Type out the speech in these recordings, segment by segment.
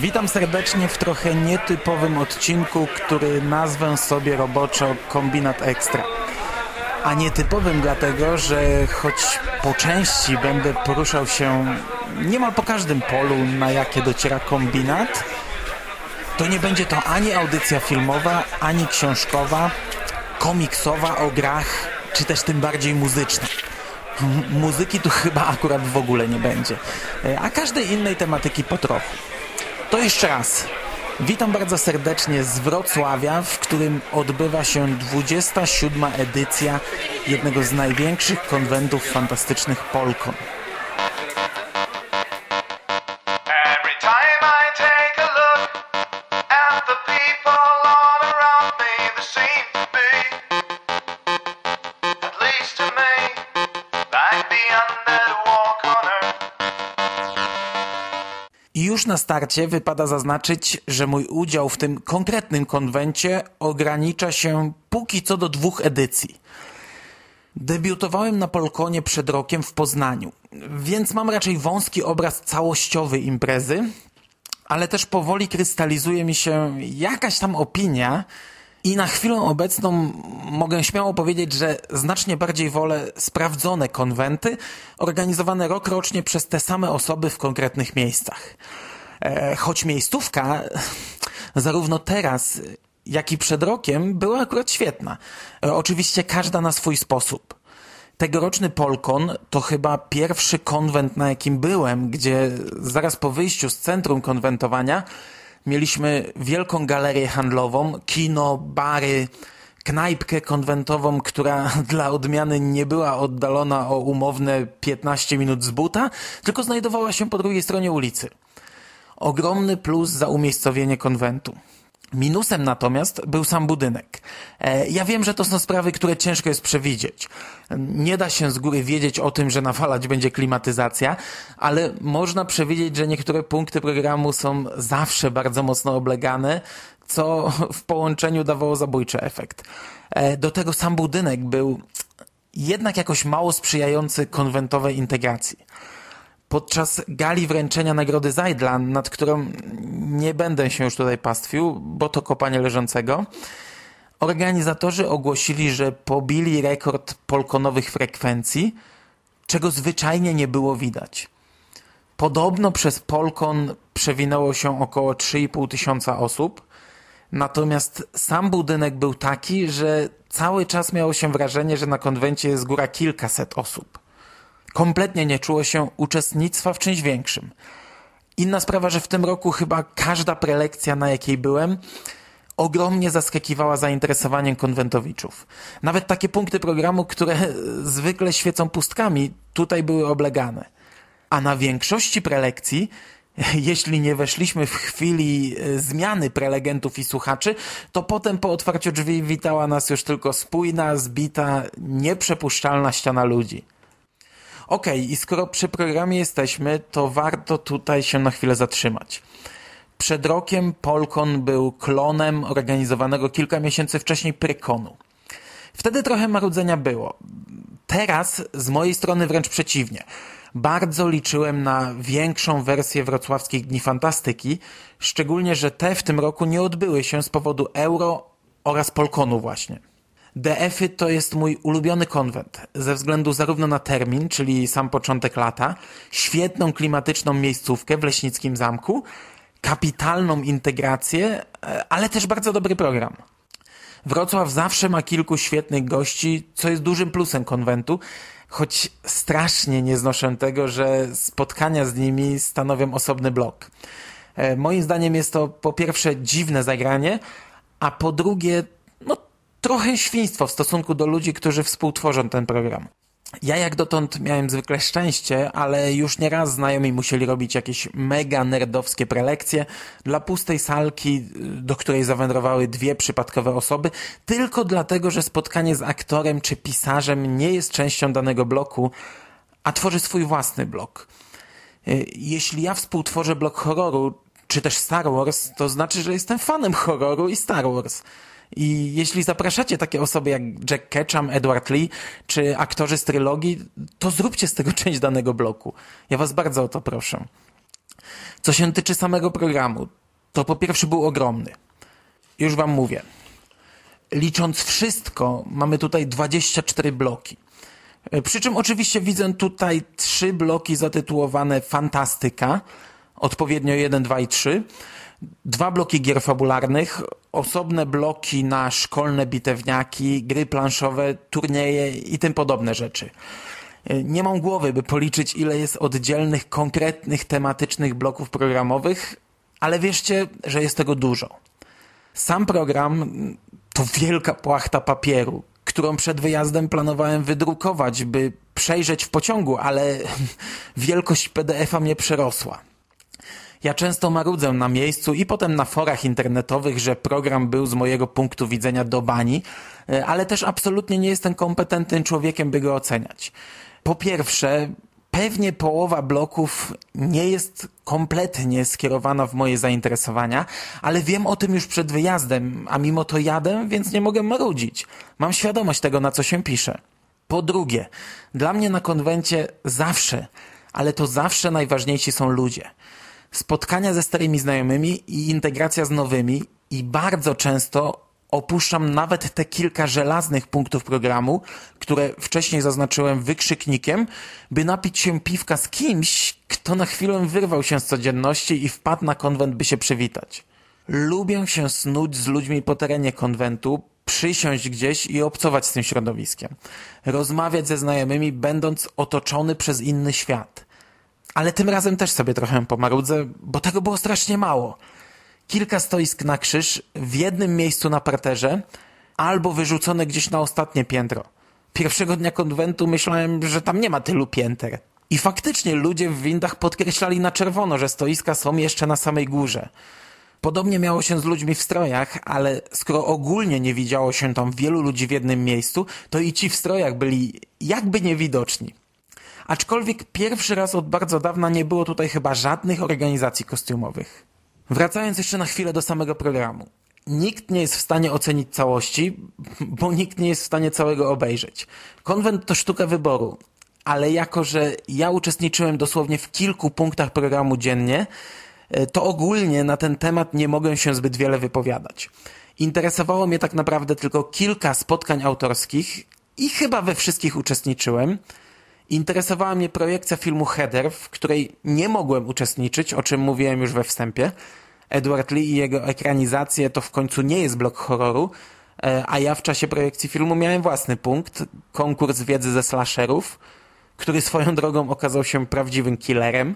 Witam serdecznie w trochę nietypowym odcinku, który nazwę sobie roboczo Kombinat Ekstra. A nietypowym dlatego, że choć po części będę poruszał się niemal po każdym polu, na jakie dociera kombinat, to nie będzie to ani audycja filmowa, ani książkowa, komiksowa o grach, czy też tym bardziej muzyczna. Muzyki tu chyba akurat w ogóle nie będzie, a każdej innej tematyki po trochu. To jeszcze raz. Witam bardzo serdecznie z Wrocławia, w którym odbywa się 27. edycja jednego z największych konwentów fantastycznych Polkon. Na starcie wypada zaznaczyć, że mój udział w tym konkretnym konwencie ogranicza się póki co do dwóch edycji. Debiutowałem na Polkonie przed rokiem w Poznaniu, więc mam raczej wąski obraz całościowy imprezy, ale też powoli krystalizuje mi się jakaś tam opinia, i na chwilę obecną mogę śmiało powiedzieć, że znacznie bardziej wolę sprawdzone konwenty, organizowane rok rocznie przez te same osoby w konkretnych miejscach. E, choć miejscówka, zarówno teraz, jak i przed rokiem, była akurat świetna. E, oczywiście każda na swój sposób. Tegoroczny Polkon to chyba pierwszy konwent, na jakim byłem, gdzie zaraz po wyjściu z centrum konwentowania Mieliśmy wielką galerię handlową, kino, bary, knajpkę konwentową, która dla odmiany nie była oddalona o umowne 15 minut z buta, tylko znajdowała się po drugiej stronie ulicy. Ogromny plus za umiejscowienie konwentu. Minusem natomiast był sam budynek. E, ja wiem, że to są sprawy, które ciężko jest przewidzieć. Nie da się z góry wiedzieć o tym, że nawalać będzie klimatyzacja, ale można przewidzieć, że niektóre punkty programu są zawsze bardzo mocno oblegane, co w połączeniu dawało zabójczy efekt. E, do tego sam budynek był jednak jakoś mało sprzyjający konwentowej integracji podczas gali wręczenia nagrody Zajdlan, nad którą nie będę się już tutaj pastwił, bo to kopanie leżącego, organizatorzy ogłosili, że pobili rekord polkonowych frekwencji, czego zwyczajnie nie było widać. Podobno przez Polkon przewinęło się około 3,5 tysiąca osób, natomiast sam budynek był taki, że cały czas miało się wrażenie, że na konwencie jest góra kilkaset osób. Kompletnie nie czuło się uczestnictwa w czymś większym. Inna sprawa, że w tym roku chyba każda prelekcja, na jakiej byłem, ogromnie zaskakiwała zainteresowaniem konwentowiczów. Nawet takie punkty programu, które zwykle świecą pustkami, tutaj były oblegane. A na większości prelekcji, jeśli nie weszliśmy w chwili e, zmiany prelegentów i słuchaczy, to potem po otwarciu drzwi witała nas już tylko spójna, zbita, nieprzepuszczalna ściana ludzi. Okej, okay, i skoro przy programie jesteśmy, to warto tutaj się na chwilę zatrzymać. Przed rokiem Polkon był klonem organizowanego kilka miesięcy wcześniej Prykonu. Wtedy trochę marudzenia było. Teraz z mojej strony wręcz przeciwnie. Bardzo liczyłem na większą wersję wrocławskich Dni Fantastyki, szczególnie, że te w tym roku nie odbyły się z powodu euro oraz Polkonu właśnie. DF-y to jest mój ulubiony konwent, ze względu zarówno na termin, czyli sam początek lata, świetną klimatyczną miejscówkę w Leśnickim Zamku, kapitalną integrację, e, ale też bardzo dobry program. Wrocław zawsze ma kilku świetnych gości, co jest dużym plusem konwentu, choć strasznie nie znoszę tego, że spotkania z nimi stanowią osobny blok. E, moim zdaniem jest to po pierwsze dziwne zagranie, a po drugie, trochę świństwo w stosunku do ludzi, którzy współtworzą ten program. Ja jak dotąd miałem zwykle szczęście, ale już nieraz znajomi musieli robić jakieś mega nerdowskie prelekcje dla pustej salki, do której zawędrowały dwie przypadkowe osoby, tylko dlatego, że spotkanie z aktorem czy pisarzem nie jest częścią danego bloku, a tworzy swój własny blok. Jeśli ja współtworzę blok horroru, czy też Star Wars, to znaczy, że jestem fanem horroru i Star Wars. I jeśli zapraszacie takie osoby jak Jack Ketchum, Edward Lee, czy aktorzy z trylogii, to zróbcie z tego część danego bloku. Ja was bardzo o to proszę. Co się tyczy samego programu, to po pierwsze był ogromny. Już wam mówię. Licząc wszystko, mamy tutaj 24 bloki. Przy czym oczywiście widzę tutaj trzy bloki zatytułowane Fantastyka, odpowiednio 1, 2 i 3, dwa bloki gier fabularnych, osobne bloki na szkolne bitewniaki, gry planszowe, turnieje i tym podobne rzeczy. Nie mam głowy, by policzyć, ile jest oddzielnych, konkretnych, tematycznych bloków programowych, ale wierzcie, że jest tego dużo. Sam program to wielka płachta papieru, którą przed wyjazdem planowałem wydrukować, by przejrzeć w pociągu, ale wielkość PDF-a mnie przerosła. Ja często marudzę na miejscu i potem na forach internetowych, że program był z mojego punktu widzenia do bani, ale też absolutnie nie jestem kompetentnym człowiekiem, by go oceniać. Po pierwsze, pewnie połowa bloków nie jest kompletnie skierowana w moje zainteresowania, ale wiem o tym już przed wyjazdem, a mimo to jadę, więc nie mogę marudzić. Mam świadomość tego, na co się pisze. Po drugie, dla mnie na konwencie zawsze, ale to zawsze najważniejsi są ludzie. Spotkania ze starymi znajomymi i integracja z nowymi i bardzo często opuszczam nawet te kilka żelaznych punktów programu, które wcześniej zaznaczyłem wykrzyknikiem, by napić się piwka z kimś, kto na chwilę wyrwał się z codzienności i wpadł na konwent, by się przywitać. Lubię się snuć z ludźmi po terenie konwentu, przysiąść gdzieś i obcować z tym środowiskiem. Rozmawiać ze znajomymi, będąc otoczony przez inny świat. Ale tym razem też sobie trochę pomarudzę, bo tego było strasznie mało kilka stoisk na krzyż w jednym miejscu na parterze albo wyrzucone gdzieś na ostatnie piętro. Pierwszego dnia konwentu myślałem, że tam nie ma tylu pięter. I faktycznie ludzie w windach podkreślali na czerwono, że stoiska są jeszcze na samej górze. Podobnie miało się z ludźmi w strojach, ale skoro ogólnie nie widziało się tam wielu ludzi w jednym miejscu, to i ci w strojach byli jakby niewidoczni. Aczkolwiek pierwszy raz od bardzo dawna nie było tutaj chyba żadnych organizacji kostiumowych. Wracając jeszcze na chwilę do samego programu. Nikt nie jest w stanie ocenić całości, bo nikt nie jest w stanie całego obejrzeć. Konwent to sztuka wyboru, ale jako, że ja uczestniczyłem dosłownie w kilku punktach programu dziennie, e, to ogólnie na ten temat nie mogę się zbyt wiele wypowiadać. Interesowało mnie tak naprawdę tylko kilka spotkań autorskich i chyba we wszystkich uczestniczyłem. Interesowała mnie projekcja filmu Heather, w której nie mogłem uczestniczyć, o czym mówiłem już we wstępie. Edward Lee i jego ekranizację to w końcu nie jest blok horroru, e, a ja w czasie projekcji filmu miałem własny punkt, konkurs wiedzy ze slasherów, który swoją drogą okazał się prawdziwym killerem.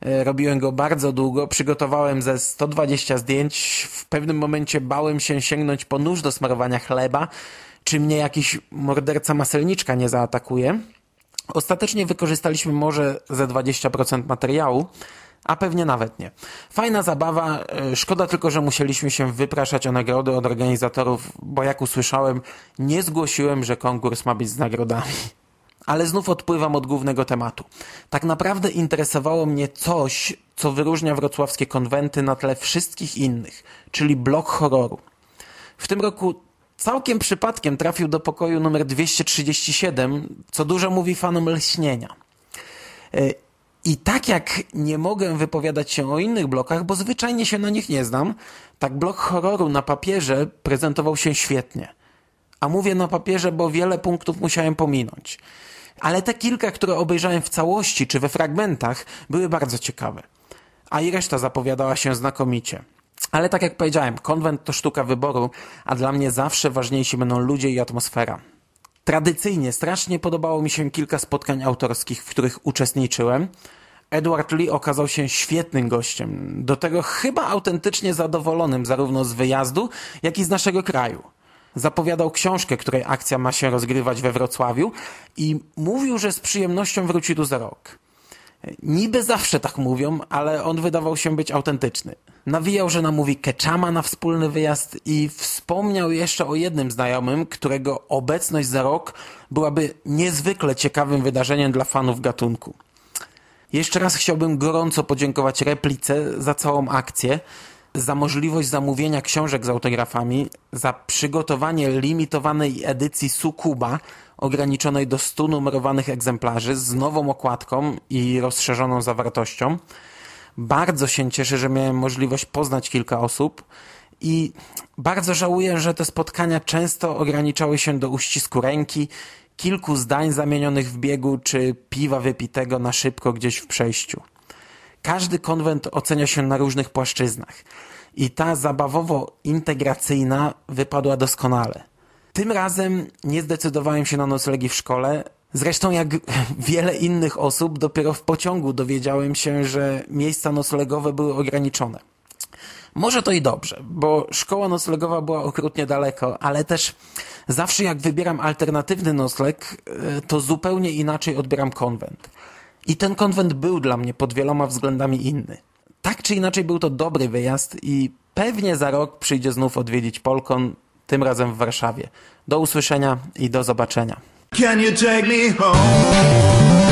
E, robiłem go bardzo długo, przygotowałem ze 120 zdjęć. W pewnym momencie bałem się sięgnąć po nóż do smarowania chleba, czy mnie jakiś morderca maselniczka nie zaatakuje. Ostatecznie wykorzystaliśmy może ze 20% materiału, a pewnie nawet nie. Fajna zabawa, e, szkoda tylko, że musieliśmy się wypraszać o nagrody od organizatorów, bo jak usłyszałem, nie zgłosiłem, że konkurs ma być z nagrodami. Ale znów odpływam od głównego tematu. Tak naprawdę interesowało mnie coś, co wyróżnia wrocławskie konwenty na tle wszystkich innych, czyli blok horroru. W tym roku całkiem przypadkiem trafił do pokoju numer 237, co dużo mówi fanom lśnienia. E, I tak jak nie mogę wypowiadać się o innych blokach, bo zwyczajnie się na nich nie znam, tak blok horroru na papierze prezentował się świetnie. A mówię na papierze, bo wiele punktów musiałem pominąć. Ale te kilka, które obejrzałem w całości czy we fragmentach, były bardzo ciekawe. A i reszta zapowiadała się znakomicie. Ale tak jak powiedziałem, konwent to sztuka wyboru, a dla mnie zawsze ważniejsi będą ludzie i atmosfera. Tradycyjnie strasznie podobało mi się kilka spotkań autorskich, w których uczestniczyłem. Edward Lee okazał się świetnym gościem, do tego chyba autentycznie zadowolonym zarówno z wyjazdu, jak i z naszego kraju. Zapowiadał książkę, której akcja ma się rozgrywać we Wrocławiu i mówił, że z przyjemnością wróci tu za rok. Niby zawsze tak mówią, ale on wydawał się być autentyczny. Nawijał, że namówi Keczama na wspólny wyjazd i wspomniał jeszcze o jednym znajomym, którego obecność za rok byłaby niezwykle ciekawym wydarzeniem dla fanów gatunku. Jeszcze raz chciałbym gorąco podziękować Replice za całą akcję, za możliwość zamówienia książek z autografami, za przygotowanie limitowanej edycji Sukuba, ograniczonej do 100 numerowanych egzemplarzy z nową okładką i rozszerzoną zawartością, Bardzo się cieszę, że miałem możliwość poznać kilka osób i bardzo żałuję, że te spotkania często ograniczały się do uścisku ręki, kilku zdań zamienionych w biegu czy piwa wypitego na szybko gdzieś w przejściu. Każdy konwent ocenia się na różnych płaszczyznach i ta zabawowo-integracyjna wypadła doskonale. Tym razem nie zdecydowałem się na noclegi w szkole. Zresztą, jak wiele innych osób, dopiero w pociągu dowiedziałem się, że miejsca noclegowe były ograniczone. Może to i dobrze, bo szkoła noclegowa była okrutnie daleko, ale też zawsze jak wybieram alternatywny nocleg, e, to zupełnie inaczej odbieram konwent. I ten konwent był dla mnie pod wieloma względami inny. Tak czy inaczej był to dobry wyjazd i pewnie za rok przyjdzie znów odwiedzić Polkon, tym razem w Warszawie. Do usłyszenia i do zobaczenia. Can you take me home?